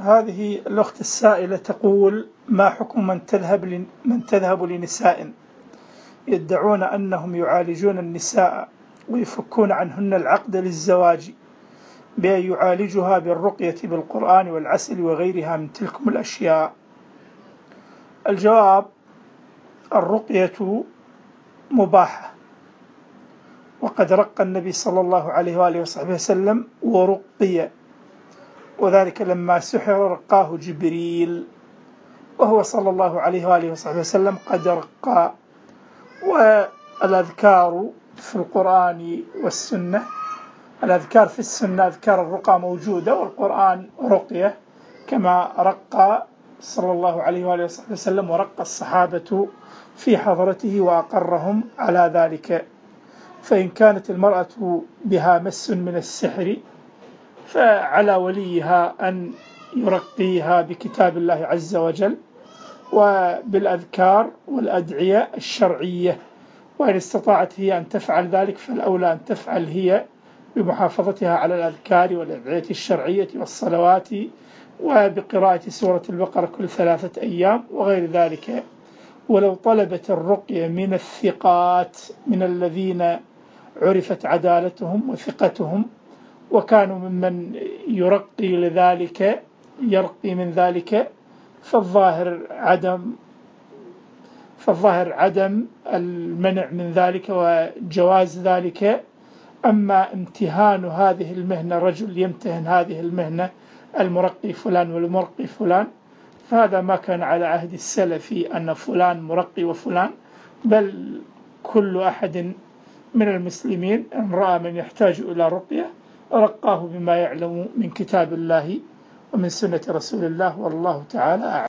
هذه الأخت السائلة تقول ما حكم من تذهب من تذهب لنساء؟ يدعون أنهم يعالجون النساء ويفكون عنهن العقد للزواج بأن يعالجها بالرقية بالقرآن والعسل وغيرها من تلكم الأشياء. الجواب الرقية مباحة. وقد رق النبي صلى الله عليه وآله وصحبه وسلم ورقي. وذلك لما سحر رقاه جبريل وهو صلى الله عليه وآله وصحبه وسلم قد رقى والأذكار في القرآن والسنة الأذكار في السنة أذكار الرقى موجودة والقرآن رقية كما رقى صلى الله عليه وآله وصحبه وسلم ورقى الصحابة في حضرته وأقرهم على ذلك. فإن كانت المرأة بها مس من السحر فعلى وليها أن يرقيها بكتاب الله عز وجل وبالأذكار والأدعية الشرعية وإن استطاعت هي أن تفعل ذلك فالأولى أن تفعل هي بمحافظتها على الأذكار والأدعية الشرعية والصلوات وبقراءة سورة البقرة كل ثلاثة أيام وغير ذلك. ولو طلبت الرقية من الثقات من الذين عرفت عدالتهم وثقتهم وكانوا ممن يرقي لذلك يرقي من ذلك فالظاهر عدم فالظاهر عدم المنع من ذلك وجواز ذلك. أما امتهان هذه المهنة رجل يمتهن هذه المهنة المرقي فلان والمرقي فلان فهذا ما كان على عهد السلف أن فلان مرقي وفلان بل كل أحد من المسلمين إن رأى من يحتاج إلى رقية رقاه بما يعلم من كتاب الله ومن سنة رسول الله والله تعالى أعلم.